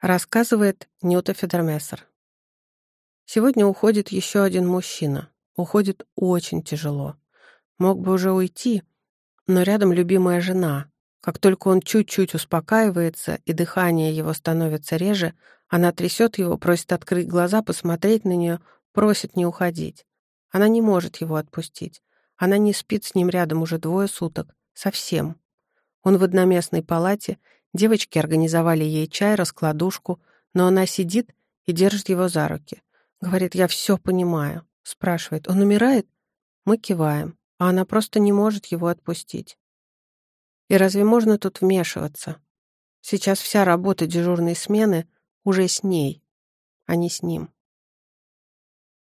Рассказывает Нюта Федермессер. Сегодня уходит еще один мужчина. Уходит очень тяжело. Мог бы уже уйти, но рядом любимая жена. Как только он чуть-чуть успокаивается и дыхание его становится реже, она трясет его, просит открыть глаза, посмотреть на нее, просит не уходить. Она не может его отпустить. Она не спит с ним рядом уже двое суток. Совсем. Он в одноместной палате, девочки организовали ей чай, раскладушку, но она сидит и держит его за руки. Говорит, я все понимаю. Спрашивает, он умирает? Мы киваем, а она просто не может его отпустить. И разве можно тут вмешиваться? Сейчас вся работа дежурной смены уже с ней, а не с ним.